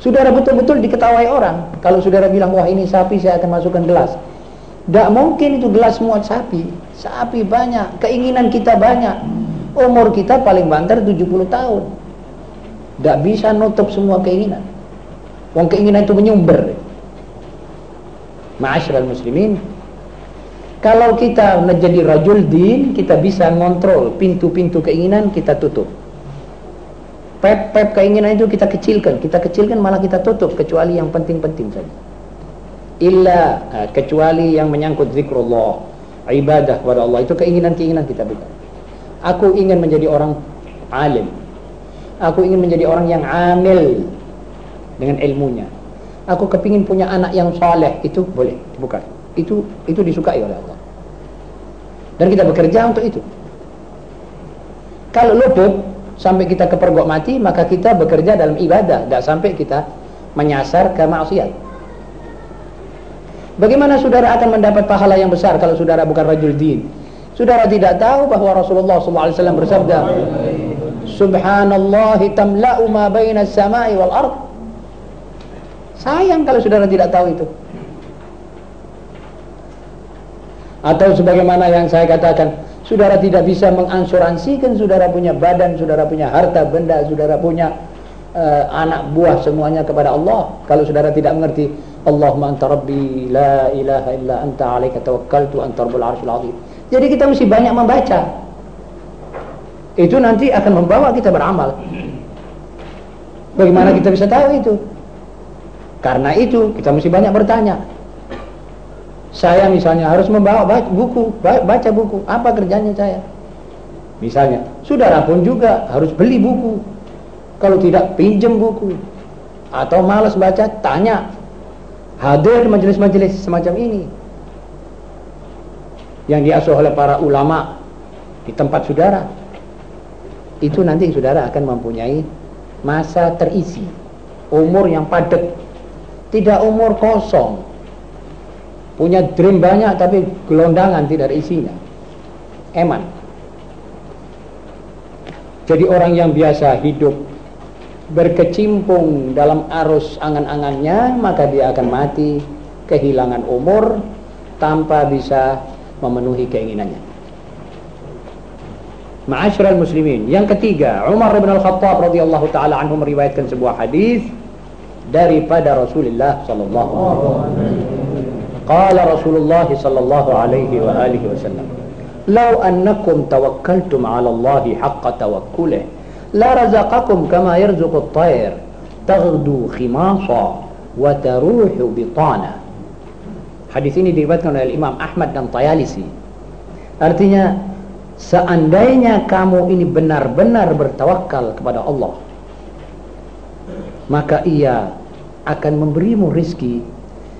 Saudara betul-betul diketawai orang. Kalau saudara bilang, wah ini sapi saya akan masukkan gelas. Tidak mungkin itu gelas muat sapi. Sapi banyak, keinginan kita banyak. Umur kita paling banter 70 tahun. Tidak bisa nutup semua keinginan. Wong keinginan itu menyumber. Ma'asyiral muslimin, kalau kita menjadi rajul din, kita bisa ngontrol pintu-pintu keinginan kita tutup. Pep-pep keinginan itu kita kecilkan, kita kecilkan malah kita tutup kecuali yang penting-penting saja. Illa kecuali yang menyangkut zikrullah, ibadah kepada Allah itu keinginan-keinginan kita buka. Aku ingin menjadi orang alim. Aku ingin menjadi orang yang amil dengan ilmunya. Aku kepingin punya anak yang soleh itu boleh bukan. Itu itu disukai oleh Allah. Dan kita bekerja untuk itu. Kalau luput sampai kita kepergok mati maka kita bekerja dalam ibadah. Tidak sampai kita menyasar ke maksiat. Bagaimana saudara akan mendapat pahala yang besar kalau saudara bukan rajul din? Saudara tidak tahu bahwa Rasulullah SAW bersabda Subhanallah tamla'u ma baina samai wal ard sayang kalau saudara tidak tahu itu Atau sebagaimana yang saya katakan, saudara tidak bisa mengasuransikan saudara punya badan, saudara punya harta benda, saudara punya uh, anak buah semuanya kepada Allah. Kalau saudara tidak mengerti, Allahumma anta rabbi la ilaha illa anta alaika tawakkaltu anta rabbul arsyil azim. Jadi kita mesti banyak membaca. Itu nanti akan membawa kita beramal. Bagaimana kita bisa tahu itu? Karena itu kita mesti banyak bertanya. Saya misalnya harus membawa buku, baca buku. Apa kerjanya saya? Misalnya, saudara pun juga harus beli buku. Kalau tidak pinjam buku atau malas baca, tanya. Hadir majelis-majelis semacam ini yang diasuh oleh para ulama di tempat saudara. Itu nanti saudara akan mempunyai masa terisi, umur yang padat tidak umur kosong. Punya dream banyak tapi gelondangan tidak ada isinya. Eman. Jadi orang yang biasa hidup berkecimpung dalam arus angan-angannya maka dia akan mati kehilangan umur tanpa bisa memenuhi keinginannya. Ma'asyiral muslimin. Yang ketiga Umar bin Al-Khattab radhiyallahu taala anhu meriwayatkan sebuah hadis daripada Rasulullah sallallahu alaihi wasallam. Qala Rasulullah sallallahu alaihi wa alihi wasallam, "Law annakum tawakkaltum 'ala Allah haqqa tawakkulih, la razaqakum kama yarzuqu at-tayr, taghdu khimasa wa taruhu bitana." Hadis ini diriwayatkan oleh Imam Ahmad dan Tayalisi. Artinya, seandainya kamu ini benar-benar bertawakal kepada Allah, maka ia akan memberimu rizki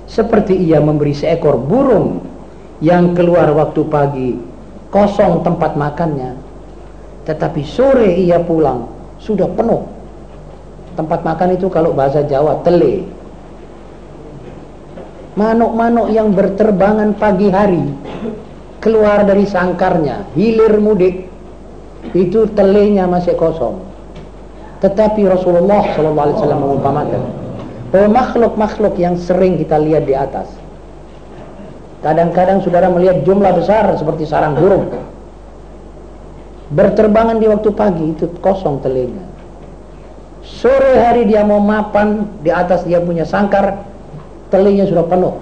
seperti ia memberi seekor burung yang keluar waktu pagi kosong tempat makannya. Tetapi sore ia pulang sudah penuh. Tempat makan itu kalau bahasa Jawa tele. Manuk-manuk yang berterbangan pagi hari keluar dari sangkarnya hilir mudik itu telenya masih kosong tetapi Rasulullah SAW mengumpamakan bahwa makhluk-makhluk yang sering kita lihat di atas. Kadang-kadang saudara melihat jumlah besar seperti sarang burung. Berterbangan di waktu pagi itu kosong telinga. Sore hari dia mau mapan di atas dia punya sangkar, telinganya sudah penuh.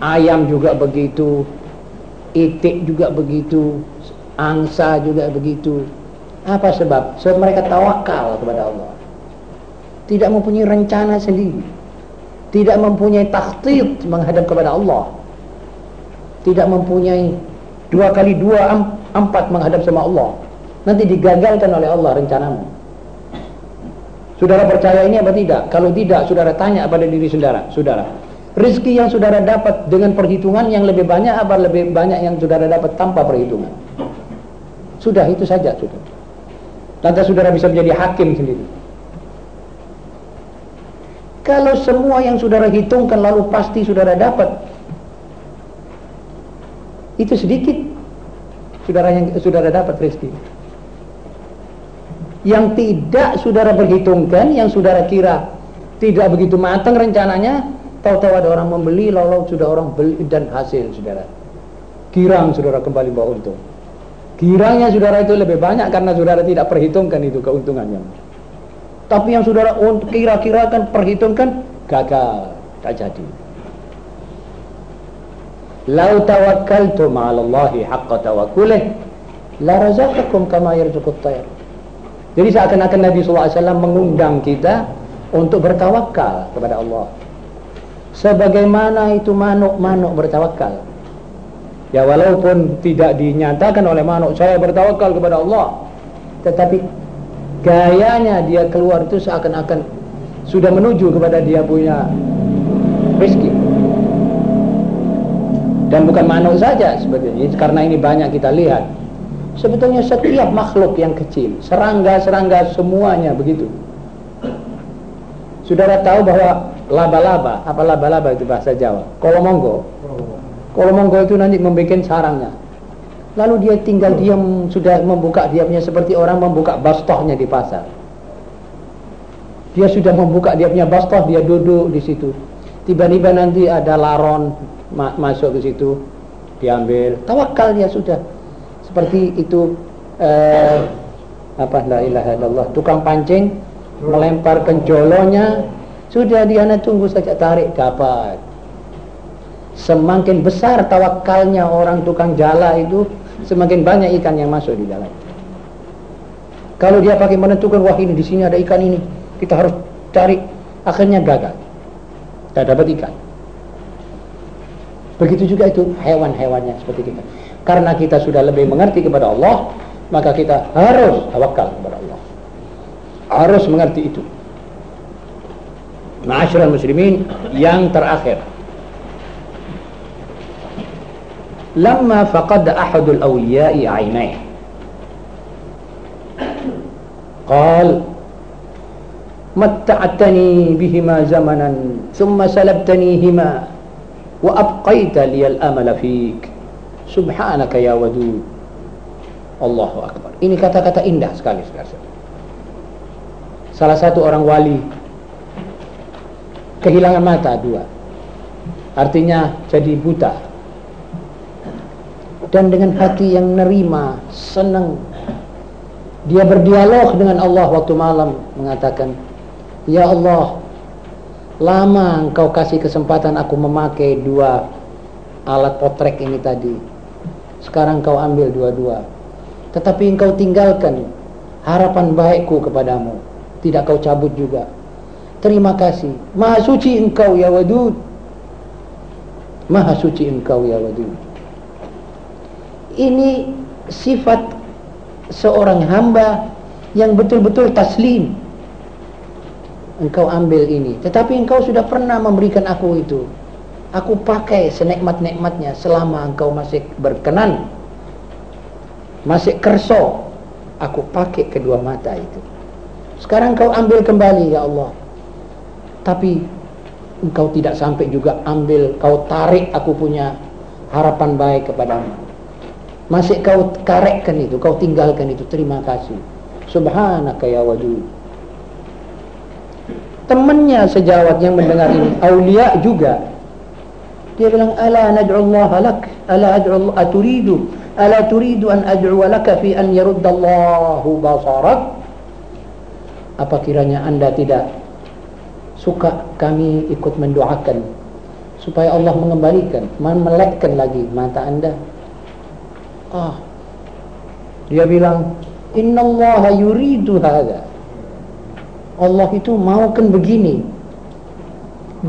Ayam juga begitu, itik juga begitu, angsa juga begitu. Apa sebab? Sebab mereka tawakal kepada Allah. Tidak mempunyai rencana sendiri. Tidak mempunyai takhtid menghadap kepada Allah. Tidak mempunyai dua kali dua empat menghadap sama Allah. Nanti digagalkan oleh Allah rencanamu. Saudara percaya ini apa tidak? Kalau tidak saudara tanya pada diri saudara saudara. Rezeki yang saudara dapat dengan perhitungan yang lebih banyak apa? Lebih banyak yang saudara dapat tanpa perhitungan. Sudah itu saja sudah lantas saudara bisa menjadi hakim sendiri kalau semua yang saudara hitungkan lalu pasti saudara dapat. Itu sedikit saudara yang saudara dapat rezeki. Yang tidak saudara perhitungkan, yang saudara kira tidak begitu matang rencananya, tahu-tahu ada orang membeli, lalu sudah orang beli dan hasil saudara. Kirang saudara kembali bawa untung. Kirangnya saudara itu lebih banyak karena saudara tidak perhitungkan itu keuntungannya. Tapi yang saudara kira-kira kan perhitungkan gagal, tak jadi. Lau tawakkaltum 'ala Allahi haqqa tawakkulih la razaqakum kama yarzuqut tayr. Jadi seakan-akan Nabi SAW mengundang kita untuk bertawakal kepada Allah. Sebagaimana itu manuk-manuk bertawakal. Ya walaupun tidak dinyatakan oleh manuk saya bertawakal kepada Allah, tetapi gayanya dia keluar itu seakan-akan sudah menuju kepada dia punya rezeki. Dan bukan manuk saja sebetulnya karena ini banyak kita lihat. Sebetulnya setiap makhluk yang kecil serangga-serangga semuanya begitu. Saudara tahu bahwa laba-laba apa laba-laba itu bahasa Jawa? Kolomonggo kolomonggo itu nanti membuat sarangnya Lalu dia tinggal diam sudah membuka dia punya seperti orang membuka bastohnya di pasar. Dia sudah membuka dia punya bastoh, dia duduk di situ. Tiba-tiba nanti ada laron ma masuk ke situ, diambil. Tawakal dia sudah. Seperti itu eh, apa la ilaha illallah, tukang pancing melemparkan jolonya, sudah dia tunggu saja tarik dapat. Semakin besar tawakalnya orang tukang jala itu, semakin banyak ikan yang masuk di dalam. Kalau dia pakai menentukan wah ini di sini ada ikan ini, kita harus cari, akhirnya gagal. Tidak dapat ikan. Begitu juga itu hewan-hewannya seperti kita. Karena kita sudah lebih mengerti kepada Allah, maka kita harus tawakal kepada Allah. Harus mengerti itu. Ma'asyiral muslimin yang terakhir. lama faqad ahadul awliya'i ainai qal matta'atani bihima zamanan thumma salabtanihima wa abqaita liyal amala fiik subhanaka ya wadud. Allahu akbar. Ini kata-kata indah sekali sekali salah satu orang wali kehilangan mata dua. Artinya jadi buta dan dengan hati yang nerima senang dia berdialog dengan Allah waktu malam mengatakan ya Allah lama engkau kasih kesempatan aku memakai dua alat potrek ini tadi sekarang kau ambil dua-dua tetapi engkau tinggalkan harapan baikku kepadamu tidak kau cabut juga Terima kasih. Maha suci engkau ya wadud. Maha suci engkau ya wadud. Ini sifat seorang hamba yang betul-betul taslim. Engkau ambil ini. Tetapi engkau sudah pernah memberikan aku itu. Aku pakai senikmat-nikmatnya selama engkau masih berkenan. Masih kerso. Aku pakai kedua mata itu. Sekarang kau ambil kembali ya Allah tapi engkau tidak sampai juga ambil kau tarik aku punya harapan baik kepadamu masih kau karekkan itu kau tinggalkan itu terima kasih. Subhanaka ya wadud temannya sejawat yang mendengar ini aulia juga. Dia bilang ala nad'u Allah lak ala Allah aturidu ala turidu an ad'u laka fi an yarudda Allahu basarak. Apa kiranya anda tidak suka kami ikut mendoakan supaya Allah mengembalikan, memelekkan lagi mata anda. Ah, dia bilang, Inna Allah yuridu hadha. Allah itu maukan begini.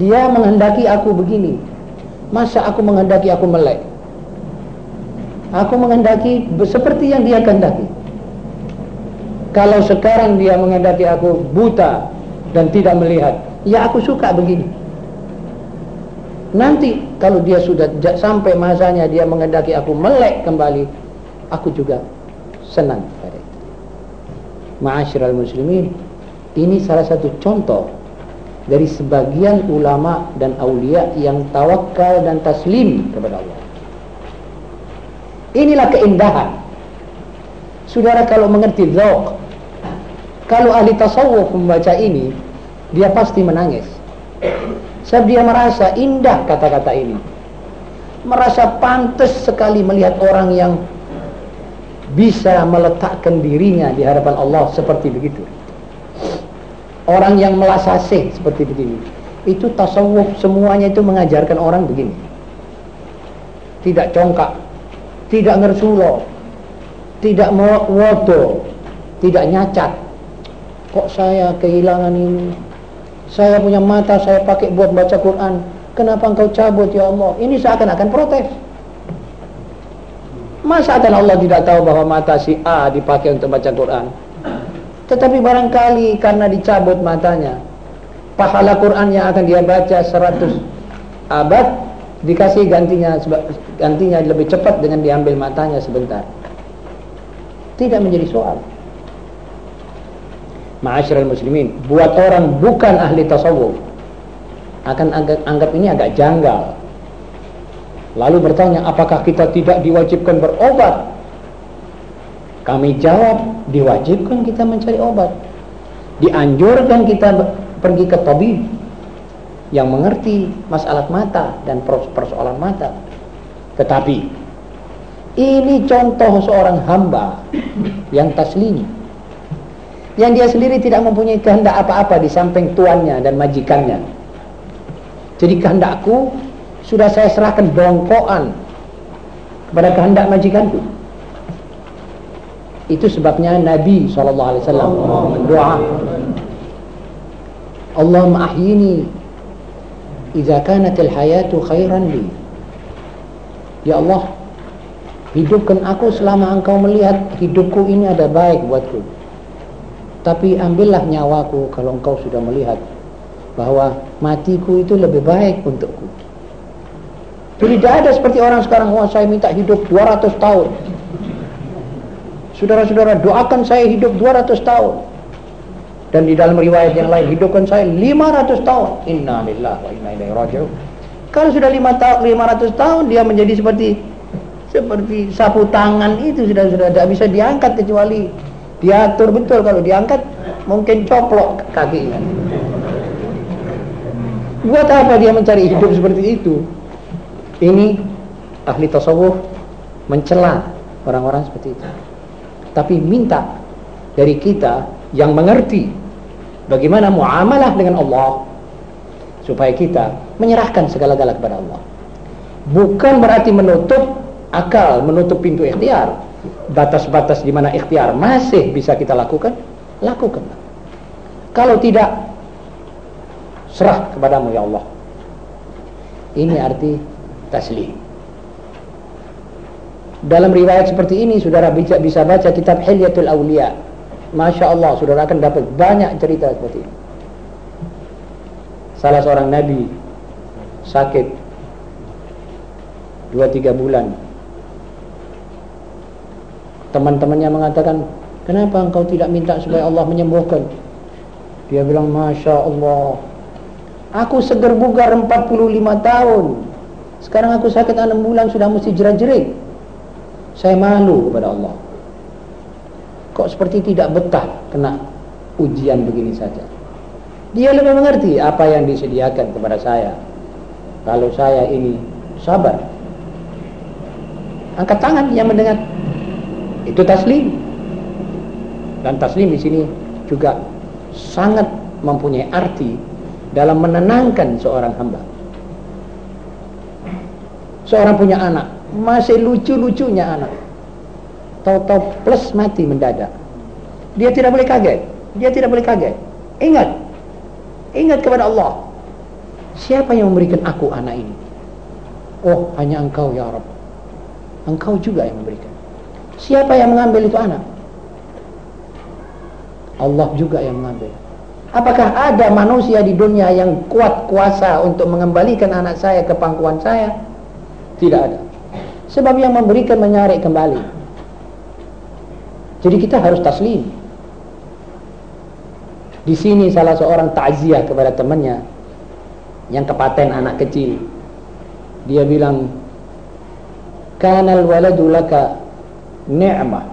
Dia menghendaki aku begini. Masa aku menghendaki aku melek? Aku menghendaki seperti yang dia kehendaki. Kalau sekarang dia menghendaki aku buta dan tidak melihat, ya aku suka begini nanti kalau dia sudah sampai masanya dia mengendaki aku melek kembali aku juga senang pada itu ma'asyiral muslimin ini salah satu contoh dari sebagian ulama dan aulia yang tawakal dan taslim kepada Allah. Inilah keindahan. Saudara kalau mengerti zauq kalau ahli tasawuf membaca ini dia pasti menangis. Sebab dia merasa indah kata-kata ini. Merasa pantas sekali melihat orang yang bisa meletakkan dirinya di hadapan Allah seperti begitu. Orang yang melasasih seperti begini. Itu tasawuf semuanya itu mengajarkan orang begini. Tidak congkak, tidak ngersulo, tidak wodo, tidak nyacat. Kok saya kehilangan ini? Saya punya mata saya pakai buat baca Quran. Kenapa engkau cabut ya Allah? Ini seakan-akan protes. Masa akan Allah tidak tahu bahwa mata si A dipakai untuk baca Quran? Tetapi barangkali karena dicabut matanya, pahala Quran yang akan dia baca 100 abad dikasih gantinya gantinya lebih cepat dengan diambil matanya sebentar. Tidak menjadi soal. Ma'asyiral muslimin, buat orang bukan ahli tasawuf akan anggap, anggap ini agak janggal. Lalu bertanya, apakah kita tidak diwajibkan berobat? Kami jawab, diwajibkan kita mencari obat. Dianjurkan kita pergi ke tabib yang mengerti masalah mata dan persoalan mata. Tetapi ini contoh seorang hamba yang taslim yang dia sendiri tidak mempunyai kehendak apa-apa di samping tuannya dan majikannya. Jadi kehendakku sudah saya serahkan bongkoan kepada kehendak majikanku. Itu sebabnya Nabi SAW berdoa. Allahumma ahyini idza kanat al-hayatu khairan li. Ya Allah, hidupkan aku selama engkau melihat hidupku ini ada baik buatku. Tapi ambillah nyawaku kalau engkau sudah melihat bahwa matiku itu lebih baik untukku. Jadi tidak ada seperti orang sekarang, wah saya minta hidup 200 tahun. Saudara-saudara doakan saya hidup 200 tahun. Dan di dalam riwayat yang lain hidupkan saya 500 tahun. Inna lillahi wa inna ilaihi raji'un. Kalau sudah 5 tahun 500 tahun dia menjadi seperti seperti sapu tangan itu sudah sudah tidak bisa diangkat kecuali diatur betul kalau diangkat mungkin coplok kakinya. Buat apa dia mencari hidup seperti itu? Ini ahli tasawuf mencela orang-orang seperti itu. Tapi minta dari kita yang mengerti bagaimana muamalah dengan Allah supaya kita menyerahkan segala-gala kepada Allah. Bukan berarti menutup akal, menutup pintu ikhtiar. Batas-batas di mana ikhtiar masih bisa kita lakukan, lakukan. Kalau tidak serah kepadamu ya Allah. Ini arti taslim. Dalam riwayat seperti ini saudara bisa, bisa baca kitab Hilyatul Awliya. Masya Allah saudara akan dapat banyak cerita seperti ini. Salah seorang nabi sakit dua tiga bulan. Teman-temannya mengatakan, kenapa engkau tidak minta supaya Allah menyembuhkan? Dia bilang, Masya Allah, aku seger bugar 45 tahun. Sekarang aku sakit 6 bulan sudah mesti jerat-jerit. Saya malu kepada Allah. Kok seperti tidak betah kena ujian begini saja. Dia lebih mengerti apa yang disediakan kepada saya. Kalau saya ini sabar. Angkat tangan yang mendengar. Itu taslim. Dan taslim di sini juga sangat mempunyai arti dalam menenangkan seorang hamba. Seorang punya anak, masih lucu-lucunya anak. Tahu-tahu plus mati mendadak. Dia tidak boleh kaget. Dia tidak boleh kaget. Ingat. Ingat kepada Allah. Siapa yang memberikan aku anak ini? Oh, hanya engkau ya Rabb. Engkau juga yang memberikan. Siapa yang mengambil itu anak? Allah juga yang mengambil. Apakah ada manusia di dunia yang kuat kuasa untuk mengembalikan anak saya ke pangkuan saya? Tidak ada. Sebab yang memberikan menyarik kembali. Jadi kita harus taslim. Di sini salah seorang takziah kepada temannya yang kepaten anak kecil. Dia bilang, "Kanal waladu laka ni'mah,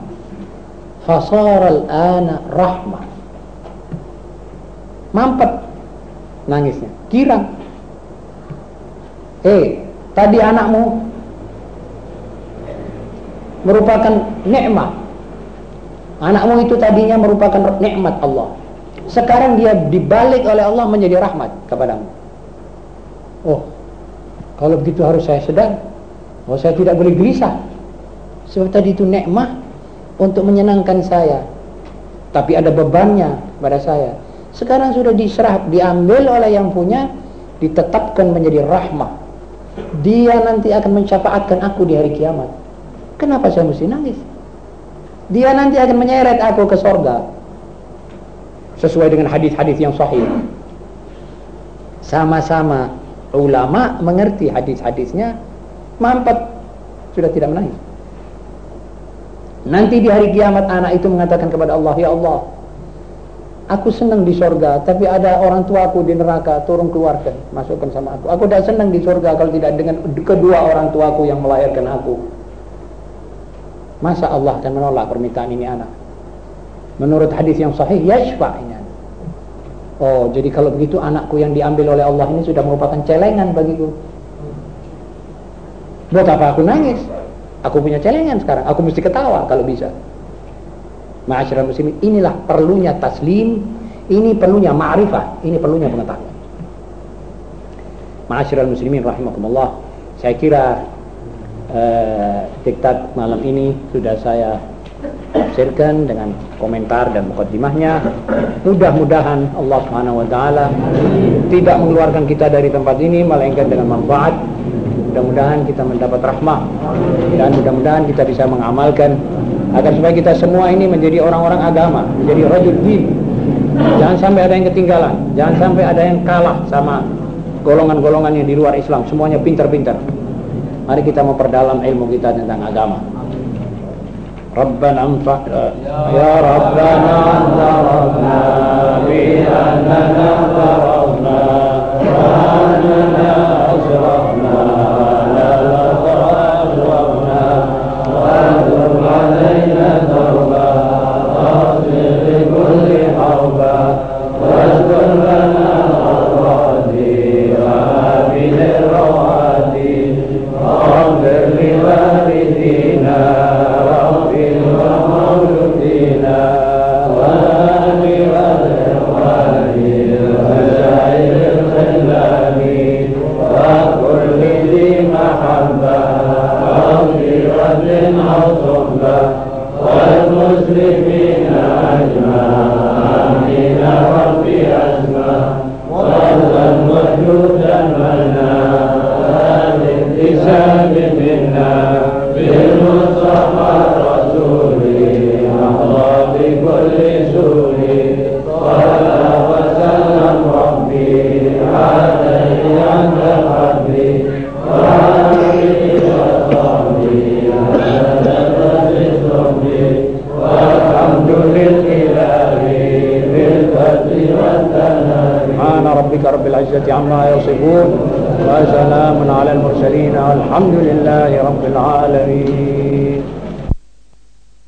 fasara al-ana rahmah." Mampet nangisnya, girang. Eh, Tadi anakmu merupakan nikmat. Anakmu itu tadinya merupakan nikmat Allah. Sekarang dia dibalik oleh Allah menjadi rahmat kepadamu. Oh, kalau begitu harus saya sedang. Oh, saya tidak boleh gelisah. Sebab tadi itu nikmat untuk menyenangkan saya. Tapi ada bebannya pada saya. Sekarang sudah diserah, diambil oleh yang punya, ditetapkan menjadi rahmat dia nanti akan mensyafaatkan aku di hari kiamat. Kenapa saya mesti nangis? Dia nanti akan menyeret aku ke sorga. Sesuai dengan hadis-hadis yang sahih. Sama-sama ulama mengerti hadis-hadisnya, mampet sudah tidak menangis. Nanti di hari kiamat anak itu mengatakan kepada Allah, Ya Allah, Aku senang di sorga, tapi ada orang tua aku di neraka, turun keluarkan, masukkan sama aku. Aku tidak senang di sorga kalau tidak dengan kedua orang tuaku yang melahirkan aku. Masa Allah akan menolak permintaan ini anak? Menurut hadis yang sahih, yashfa ini. Oh, jadi kalau begitu anakku yang diambil oleh Allah ini sudah merupakan celengan bagiku. Buat apa aku nangis? Aku punya celengan sekarang, aku mesti ketawa kalau bisa. Ma'asyiral muslimin, inilah perlunya taslim, ini perlunya ma'rifah, ini perlunya pengetahuan. Ma'asyiral muslimin rahimakumullah. Saya kira uh, diktat malam ini sudah saya tafsirkan dengan komentar dan mukaddimahnya. Mudah-mudahan Allah Subhanahu wa taala tidak mengeluarkan kita dari tempat ini melainkan dengan manfaat. Mudah-mudahan kita mendapat rahmah dan mudah-mudahan kita bisa mengamalkan agar supaya kita semua ini menjadi orang-orang agama, menjadi rajul din. Jangan sampai ada yang ketinggalan, jangan sampai ada yang kalah sama golongan-golongan yang di luar Islam, semuanya pintar-pintar. Mari kita memperdalam ilmu kita tentang agama. ربنا انفع يا ربنا اعترفنا بأننا